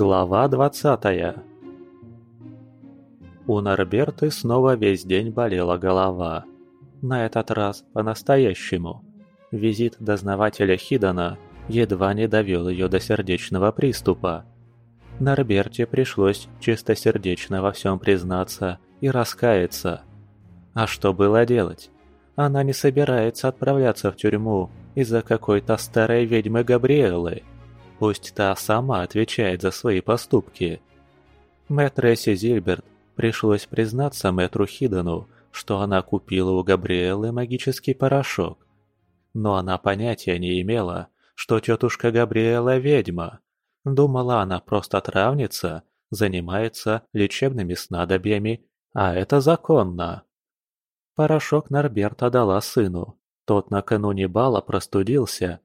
Глава двадцатая У Норберты снова весь день болела голова. На этот раз по-настоящему. Визит дознавателя Хидана едва не довел ее до сердечного приступа. Норберте пришлось чистосердечно во всем признаться и раскаяться. А что было делать? Она не собирается отправляться в тюрьму из-за какой-то старой ведьмы Габриэлы – Пусть та сама отвечает за свои поступки. Мэтрессе Зильберт пришлось признаться мэтру Хидену, что она купила у Габриэлы магический порошок. Но она понятия не имела, что тетушка Габриэла ведьма. Думала, она просто травница, занимается лечебными снадобьями, а это законно. Порошок Норберта дала сыну. Тот накануне бала простудился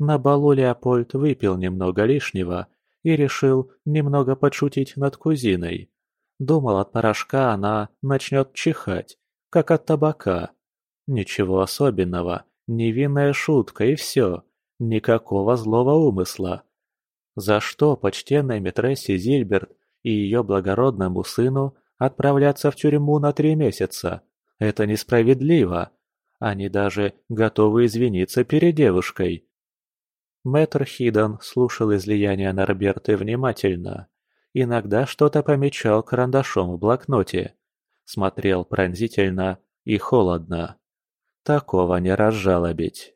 на балу Леопольд выпил немного лишнего и решил немного подшутить над кузиной. Думал, от порошка она начнет чихать, как от табака. Ничего особенного, невинная шутка и все, никакого злого умысла. За что почтенной Митрессе Зильберт и ее благородному сыну отправляться в тюрьму на три месяца? Это несправедливо. Они даже готовы извиниться перед девушкой. Мэтр Хидон слушал излияние Норберты внимательно. Иногда что-то помечал карандашом в блокноте. Смотрел пронзительно и холодно. Такого не разжалобить.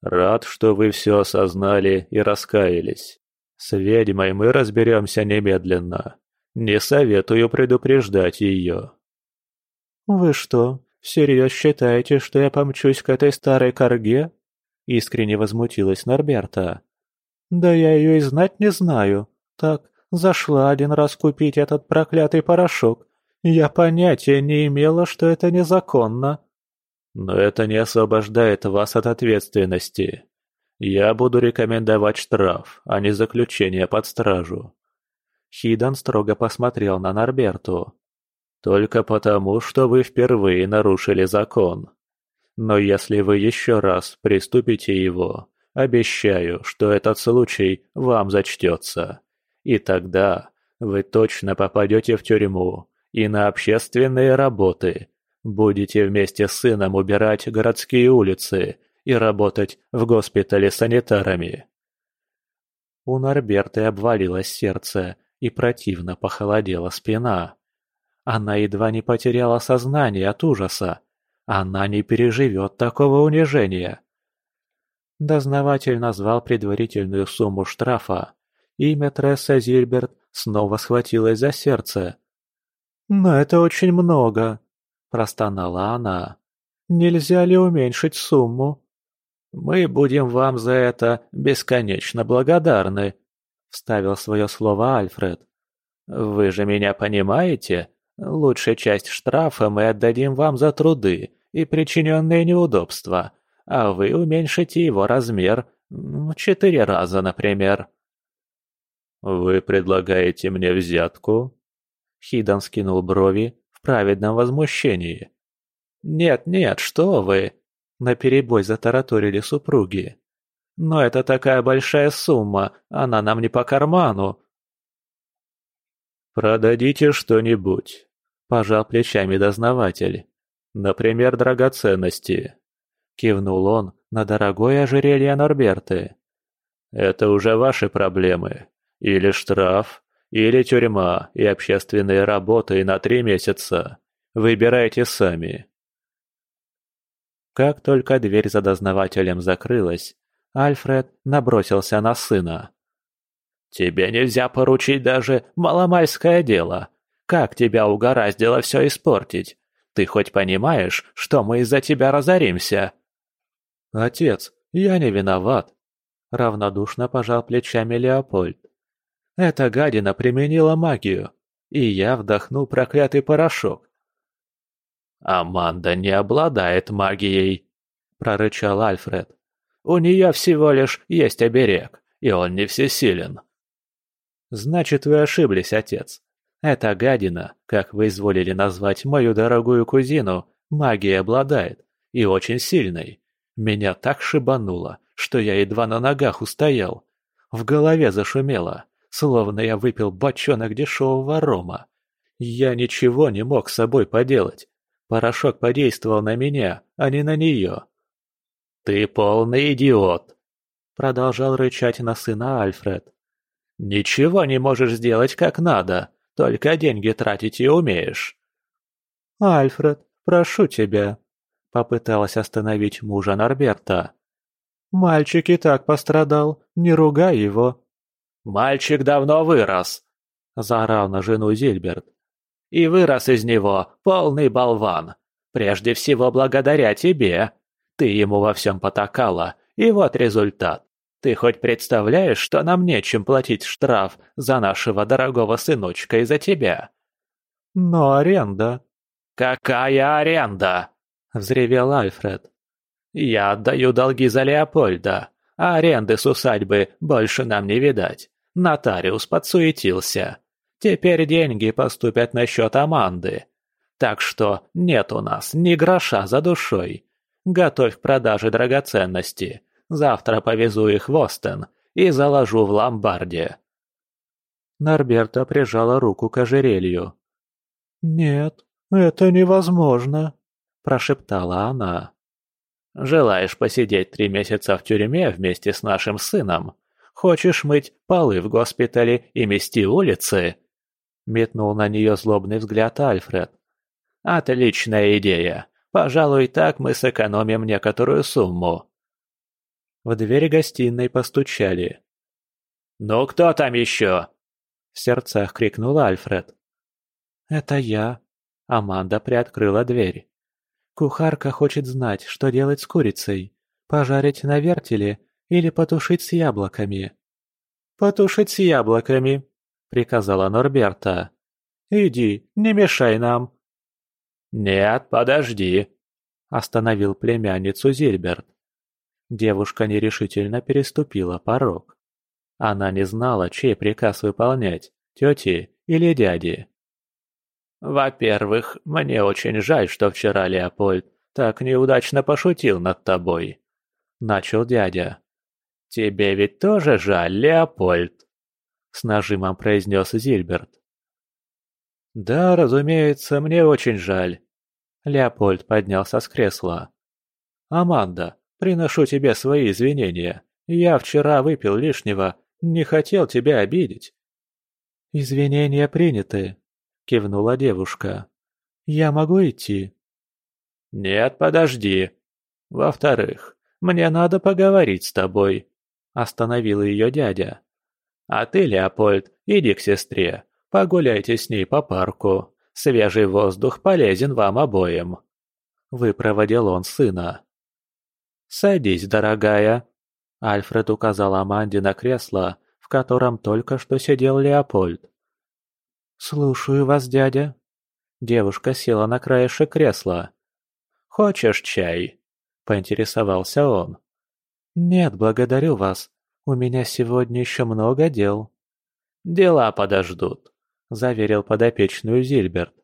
«Рад, что вы все осознали и раскаялись. С ведьмой мы разберемся немедленно. Не советую предупреждать ее». «Вы что, всерьез считаете, что я помчусь к этой старой корге?» Искренне возмутилась Норберта. «Да я ее и знать не знаю. Так, зашла один раз купить этот проклятый порошок. Я понятия не имела, что это незаконно». «Но это не освобождает вас от ответственности. Я буду рекомендовать штраф, а не заключение под стражу». Хидан строго посмотрел на Норберту. «Только потому, что вы впервые нарушили закон. Но если вы еще раз приступите его, обещаю, что этот случай вам зачтется. И тогда вы точно попадете в тюрьму и на общественные работы. Будете вместе с сыном убирать городские улицы и работать в госпитале санитарами. У Норберты обвалилось сердце и противно похолодела спина. Она едва не потеряла сознание от ужаса. Она не переживет такого унижения. Дознаватель назвал предварительную сумму штрафа, и Тресса Зильберт снова схватилась за сердце. «Но это очень много», – простонала она. «Нельзя ли уменьшить сумму?» «Мы будем вам за это бесконечно благодарны», – вставил свое слово Альфред. «Вы же меня понимаете? Лучшая часть штрафа мы отдадим вам за труды, и причиненные неудобства, а вы уменьшите его размер в четыре раза, например». «Вы предлагаете мне взятку?» Хидан скинул брови в праведном возмущении. «Нет-нет, что вы!» — наперебой затараторили супруги. «Но это такая большая сумма, она нам не по карману!» «Продадите что-нибудь», — пожал плечами дознаватель. Например, драгоценности. Кивнул он на дорогое ожерелье Норберты. Это уже ваши проблемы. Или штраф, или тюрьма и общественные работы на три месяца. Выбирайте сами. Как только дверь за дознавателем закрылась, Альфред набросился на сына. «Тебе нельзя поручить даже маломальское дело. Как тебя угораздило все испортить? Ты хоть понимаешь, что мы из-за тебя разоримся?» «Отец, я не виноват», — равнодушно пожал плечами Леопольд. «Эта гадина применила магию, и я вдохнул проклятый порошок». «Аманда не обладает магией», — прорычал Альфред. «У нее всего лишь есть оберег, и он не всесилен». «Значит, вы ошиблись, отец. Эта гадина, как вы изволили назвать мою дорогую кузину, магией обладает, и очень сильной. Меня так шибануло, что я едва на ногах устоял. В голове зашумело, словно я выпил бочонок дешевого рома. Я ничего не мог с собой поделать. Порошок подействовал на меня, а не на нее. «Ты полный идиот!» Продолжал рычать на сына Альфред. «Ничего не можешь сделать как надо, только деньги тратить и умеешь». «Альфред, прошу тебя», — попыталась остановить мужа Норберта. «Мальчик и так пострадал, не ругай его». «Мальчик давно вырос», — заорал на жену Зильберт. «И вырос из него полный болван. Прежде всего благодаря тебе. Ты ему во всем потакала, и вот результат. Ты хоть представляешь, что нам нечем платить штраф за нашего дорогого сыночка из-за тебя?» «Но аренда...» «Какая аренда?» — взревел Альфред. «Я отдаю долги за Леопольда, а аренды с усадьбы больше нам не видать. Нотариус подсуетился. Теперь деньги поступят на счет Аманды. Так что нет у нас ни гроша за душой. Готовь к продаже драгоценности. Завтра повезу их в Остен и заложу в ломбарде». Норберта прижала руку к ожерелью. «Нет, это невозможно», – прошептала она. «Желаешь посидеть три месяца в тюрьме вместе с нашим сыном? Хочешь мыть полы в госпитале и мести улицы?» Метнул на нее злобный взгляд Альфред. «Отличная идея. Пожалуй, так мы сэкономим некоторую сумму». В дверь гостиной постучали. «Ну кто там еще?» В сердцах крикнул Альфред. «Это я». Аманда приоткрыла дверь. «Кухарка хочет знать, что делать с курицей. Пожарить на вертеле или потушить с яблоками?» «Потушить с яблоками», — приказала Норберта. «Иди, не мешай нам». «Нет, подожди», — остановил племянницу Зильберт. Девушка нерешительно переступила порог. Она не знала, чей приказ выполнять, тети или дяди. «Во-первых, мне очень жаль, что вчера Леопольд так неудачно пошутил над тобой», — начал дядя. «Тебе ведь тоже жаль, Леопольд?» — с нажимом произнес Зильберт. «Да, разумеется, мне очень жаль». Леопольд поднялся с кресла. «Аманда, приношу тебе свои извинения. Я вчера выпил лишнего, не хотел тебя обидеть». «Извинения приняты», — кивнула девушка. «Я могу идти?» «Нет, подожди. Во-вторых, мне надо поговорить с тобой», — остановил ее дядя. «А ты, Леопольд, иди к сестре, погуляйте с ней по парку. Свежий воздух полезен вам обоим». Выпроводил он сына. «Садись, дорогая!» Альфред указал Аманде на кресло, в котором только что сидел Леопольд. «Слушаю вас, дядя». Девушка села на краешек кресла. «Хочешь чай?» – поинтересовался он. «Нет, благодарю вас. У меня сегодня еще много дел». «Дела подождут», – заверил подопечную Зильберт.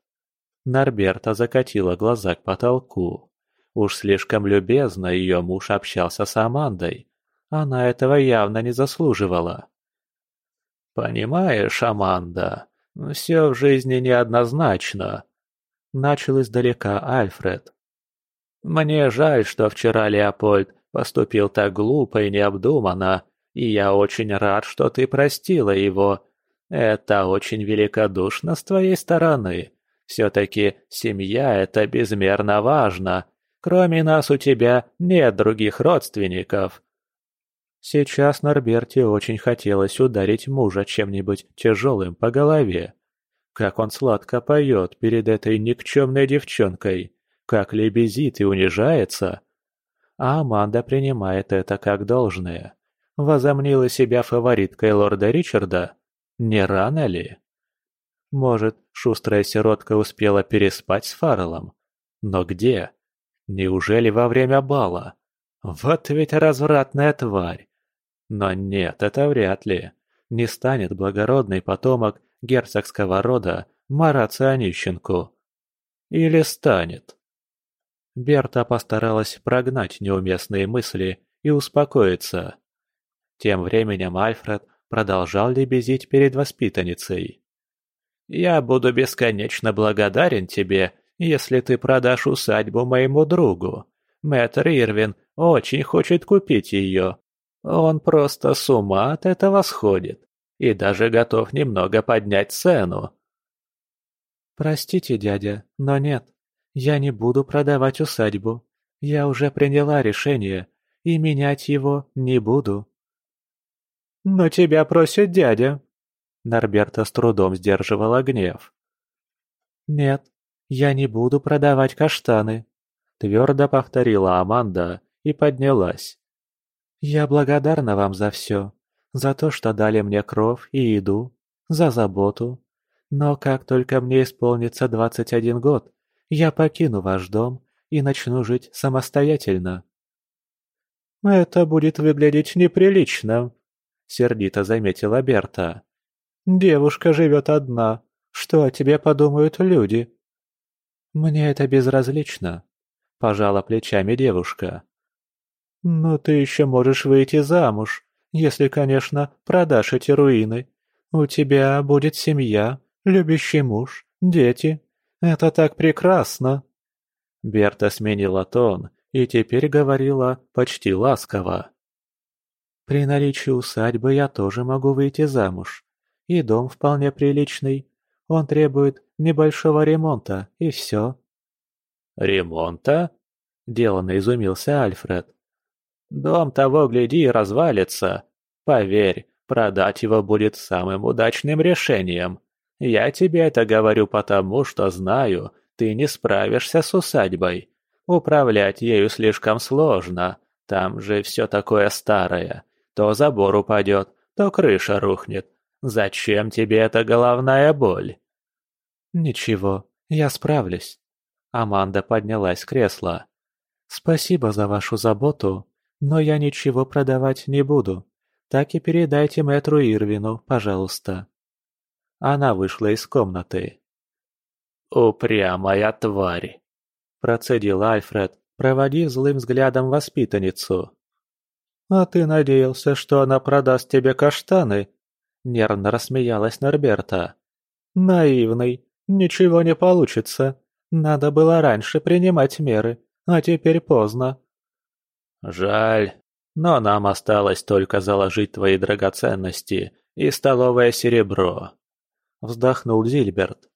Норберта закатила глаза к потолку. Уж слишком любезно ее муж общался с Амандой. Она этого явно не заслуживала. «Понимаешь, Аманда, все в жизни неоднозначно», — начал издалека Альфред. «Мне жаль, что вчера Леопольд поступил так глупо и необдуманно, и я очень рад, что ты простила его. Это очень великодушно с твоей стороны. Все-таки семья — это безмерно важно, Кроме нас у тебя нет других родственников». Сейчас Норберте очень хотелось ударить мужа чем-нибудь тяжелым по голове. Как он сладко поет перед этой никчемной девчонкой, как лебезит и унижается. А Аманда принимает это как должное. Возомнила себя фавориткой лорда Ричарда. Не рано ли? Может, шустрая сиротка успела переспать с Фарреллом? Но где? Неужели во время бала? Вот ведь развратная тварь. Но нет, это вряд ли. Не станет благородный потомок герцогского рода мараться Онищенку. Или станет? Берта постаралась прогнать неуместные мысли и успокоиться. Тем временем Альфред продолжал лебезить перед воспитанницей. «Я буду бесконечно благодарен тебе, если ты продашь усадьбу моему другу. Мэтр Ирвин очень хочет купить ее. Он просто с ума от этого сходит и даже готов немного поднять цену». «Простите, дядя, но нет, я не буду продавать усадьбу. Я уже приняла решение, и менять его не буду». «Но тебя просит дядя!» Норберта с трудом сдерживала гнев. «Нет, я не буду продавать каштаны», — твердо повторила Аманда и поднялась. «Я благодарна вам за все, за то, что дали мне кров и еду, за заботу. Но как только мне исполнится двадцать один год, я покину ваш дом и начну жить самостоятельно». «Это будет выглядеть неприлично», — сердито заметила Берта. «Девушка живет одна. Что о тебе подумают люди?» «Мне это безразлично», — пожала плечами девушка. «Но ты еще можешь выйти замуж, если, конечно, продашь эти руины. У тебя будет семья, любящий муж, дети. Это так прекрасно!» Берта сменила тон и теперь говорила почти ласково. При наличии усадьбы я тоже могу выйти замуж. И дом вполне приличный. Он требует небольшого ремонта, и все». «Ремонта?» – деланно изумился Альфред. «Дом того, гляди, развалится. Поверь, продать его будет самым удачным решением. Я тебе это говорю потому, что знаю, ты не справишься с усадьбой. Управлять ею слишком сложно, там же все такое старое. То забор упадет, то крыша рухнет. Зачем тебе эта головная боль?» «Ничего, я справлюсь». Аманда поднялась с кресла. «Спасибо за вашу заботу, но я ничего продавать не буду. Так и передайте мэтру Ирвину, пожалуйста». Она вышла из комнаты. «Упрямая тварь!» – процедил Альфред, проводив злым взглядом воспитанницу. «А ты надеялся, что она продаст тебе каштаны?» – нервно рассмеялась Норберта. «Наивный. Ничего не получится. Надо было раньше принимать меры, а теперь поздно». «Жаль, но нам осталось только заложить твои драгоценности и столовое серебро», – вздохнул Зильберт.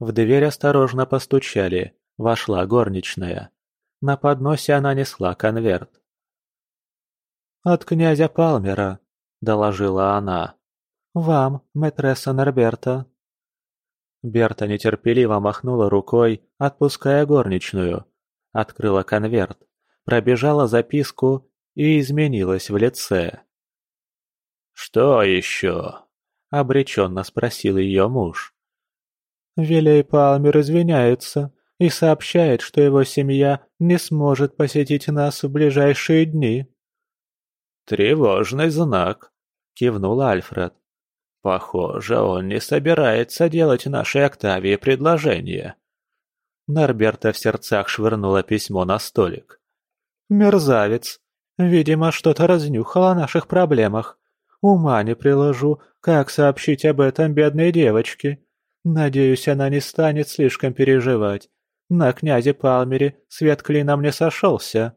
В дверь осторожно постучали, вошла горничная. На подносе она несла конверт. «От князя Палмера», — доложила она. «Вам, мэтресса Норберта». Берта нетерпеливо махнула рукой, отпуская горничную. Открыла конверт, пробежала записку и изменилась в лице. «Что еще?» — обреченно спросил ее муж. Вилей Палмер извиняется и сообщает, что его семья не сможет посетить нас в ближайшие дни. «Тревожный знак», — кивнул Альфред. «Похоже, он не собирается делать нашей Октавии предложение». Норберта в сердцах швырнула письмо на столик. «Мерзавец! Видимо, что-то разнюхал о наших проблемах. Ума не приложу, как сообщить об этом бедной девочке. Надеюсь, она не станет слишком переживать. На князе Палмере свет клином не сошелся».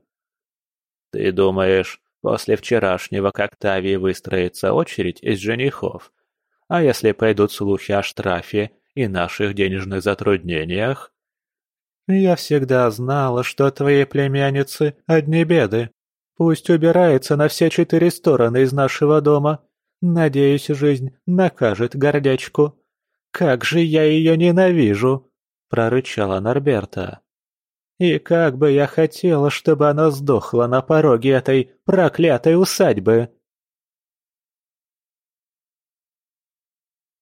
«Ты думаешь, После вчерашнего к Октавии выстроится очередь из женихов. А если пойдут слухи о штрафе и наших денежных затруднениях? Я всегда знала, что твоей племянницы одни беды. Пусть убирается на все четыре стороны из нашего дома. Надеюсь, жизнь накажет гордячку. Как же я ее ненавижу!» — прорычала Норберта. И как бы я хотела, чтобы она сдохла на пороге этой проклятой усадьбы!»